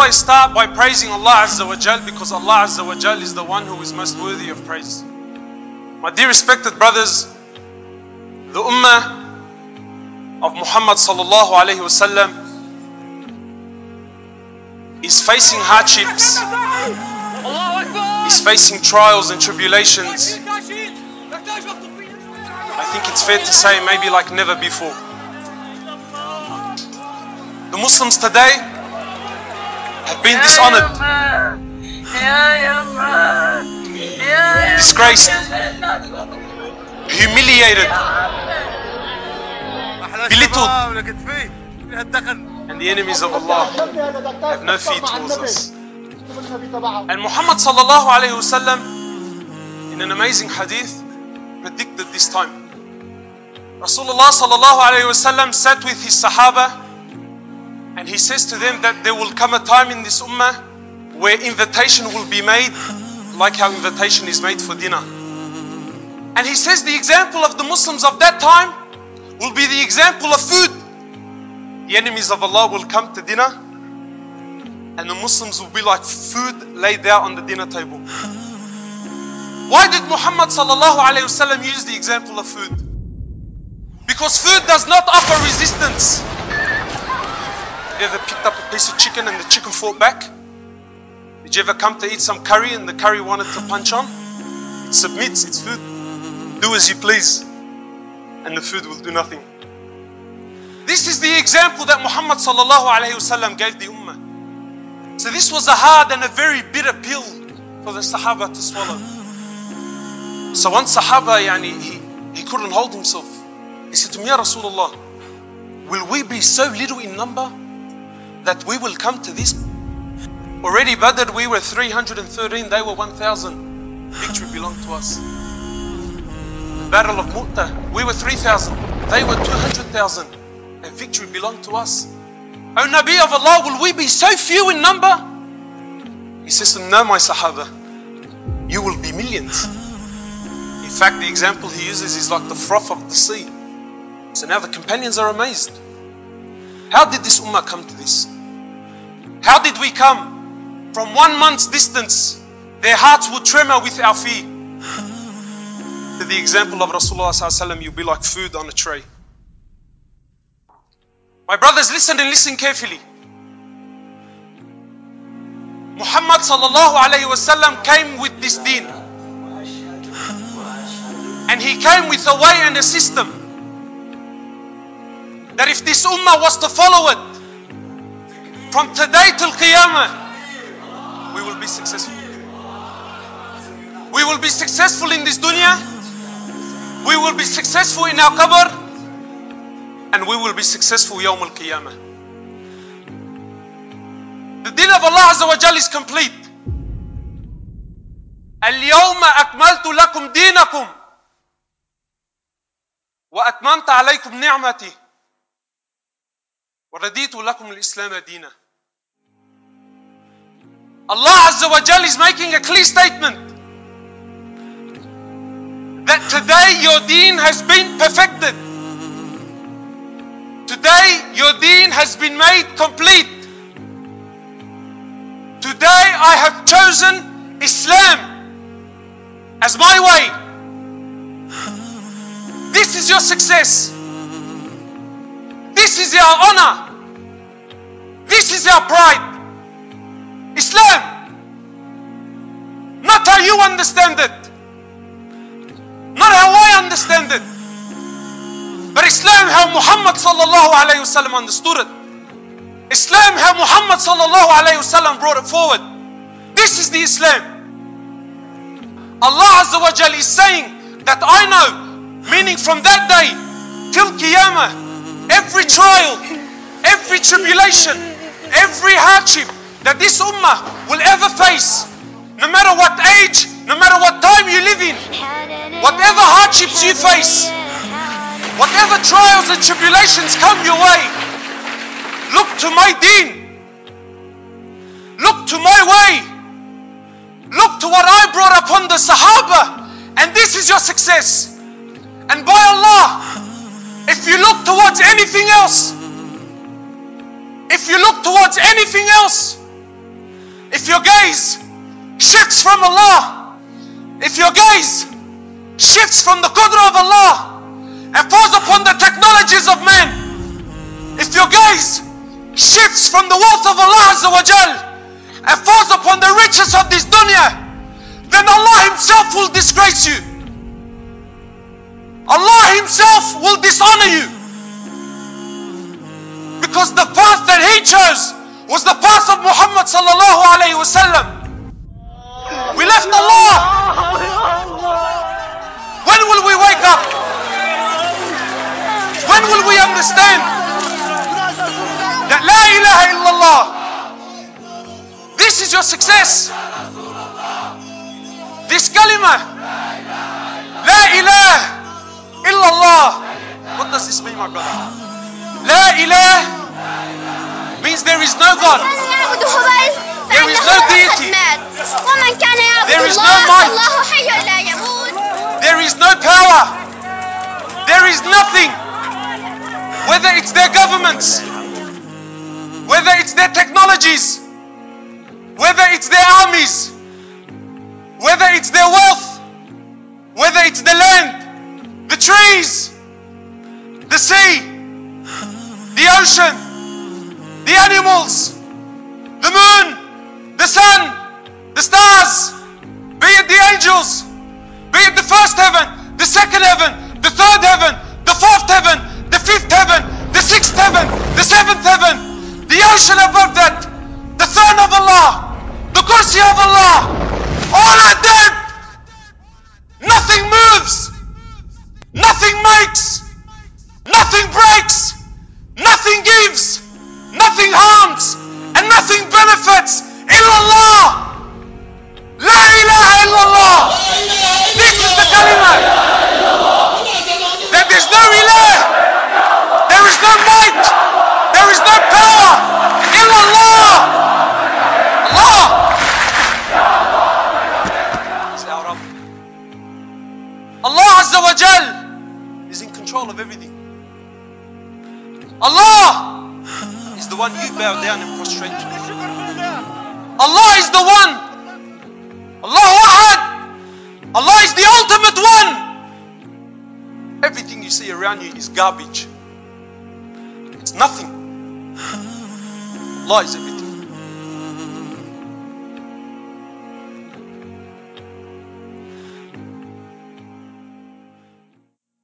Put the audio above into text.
always start by praising Allah Azza wa Jal because Allah Azza wa Jal is the one who is most worthy of praise. My dear respected brothers, the Ummah of Muhammad sallallahu alayhi wasallam is facing hardships, is facing trials and tribulations. I think it's fair to say maybe like never before. The Muslims today have been dishonored, disgraced, humiliated, belittled, and the enemies of Allah have no fear towards us. And Muhammad sallallahu alayhi wasallam, in an amazing hadith, predicted this time. Rasulullah sallallahu alayhi wasallam sat with his Sahaba and he says to them that there will come a time in this ummah where invitation will be made like how invitation is made for dinner. And he says the example of the Muslims of that time will be the example of food. The enemies of Allah will come to dinner and the Muslims will be like food laid out on the dinner table. Why did Muhammad use the example of food? Because food does not offer resistance. You ever picked up a piece of chicken and the chicken fought back? Did you ever come to eat some curry and the curry wanted to punch on? It submits, it's food. Do as you please, and the food will do nothing. This is the example that Muhammad sallallahu gave the ummah. So this was a hard and a very bitter pill for the Sahaba to swallow. So one Sahaba, yani, he, he couldn't hold himself. He said to me, Ya Rasulullah, will we be so little in number that we will come to this? Already Badr, we were 313, they were 1,000. Victory belonged to us. The Battle of Mu'tah, we were 3,000, they were 200,000. And victory belonged to us. O Nabi of Allah, will we be so few in number? He says to them, No, my Sahaba, you will be millions. In fact, the example he uses is like the froth of the sea. So now the companions are amazed. How did this ummah come to this? How did we come from one month's distance? Their hearts would tremor with our fear. To the example of Rasulullah, you'll be like food on a tray. My brothers, listen and listen carefully. Muhammad sallallahu alayhi wasallam came with this deen. And he came with a way and a system that if this ummah was to follow it from today till Qiyamah, we will be successful. We will be successful in this dunya. We will be successful in our qabr. And we will be successful Yawm al-Qiyamah. The deen of Allah Azza wa Jal is complete. اليوم أكملت لكم دينكم وأتممت عليكم نعمتي ورضيت لكم الإسلام دينا. Allah Azza wa is making a clear statement that today your deen has been perfected. Today your deen has been made complete. Today I have chosen Islam as my way. This is your success. Is your honor. This is your pride. Islam. Not how you understand it. Not how I understand it. But Islam how Muhammad sallallahu alayhi wasallam understood it. Islam how Muhammad sallallahu alayhi wasallam brought it forward. This is the Islam. Allah Azza wa Jal is saying that I know, meaning from that day till Qiyamah, every trial, every tribulation, every hardship that this ummah will ever face, no matter what age, no matter what time you live in, whatever hardships you face, whatever trials and tribulations come your way, look to my deen. Look to my way. Look to what I brought upon the Sahaba. And this is your success. And by Allah, towards anything else, if you look towards anything else, if your gaze shifts from Allah, if your gaze shifts from the qudra of Allah and falls upon the technologies of men, if your gaze shifts from the wealth of Allah Azza wa Jal and falls upon the riches of this dunya, then Allah Himself will disgrace you. Allah Himself will dishonor you. Because the path that He chose was the path of Muhammad sallallahu alayhi wasallam. We left Allah. When will we wake up? When will we understand that La ilaha illallah? This is your success. This kalima. La ilaha illallah. What does this mean, my brother? La ilaha means there is no God. There is no deity. There is no might. There is no power. There is nothing. Whether it's their governments, whether it's their technologies, whether it's their armies, whether it's their wealth, whether it's the land, the trees, the sea, the ocean, the animals, the moon, the sun, the stars, be it the angels, be it the first heaven, the second heaven, the third heaven, of everything. Allah is the one you bow down and prostrate to. Allah is the one. Allahu Ahad. Allah is the ultimate one. Everything you see around you is garbage. It's nothing. Allah is everything.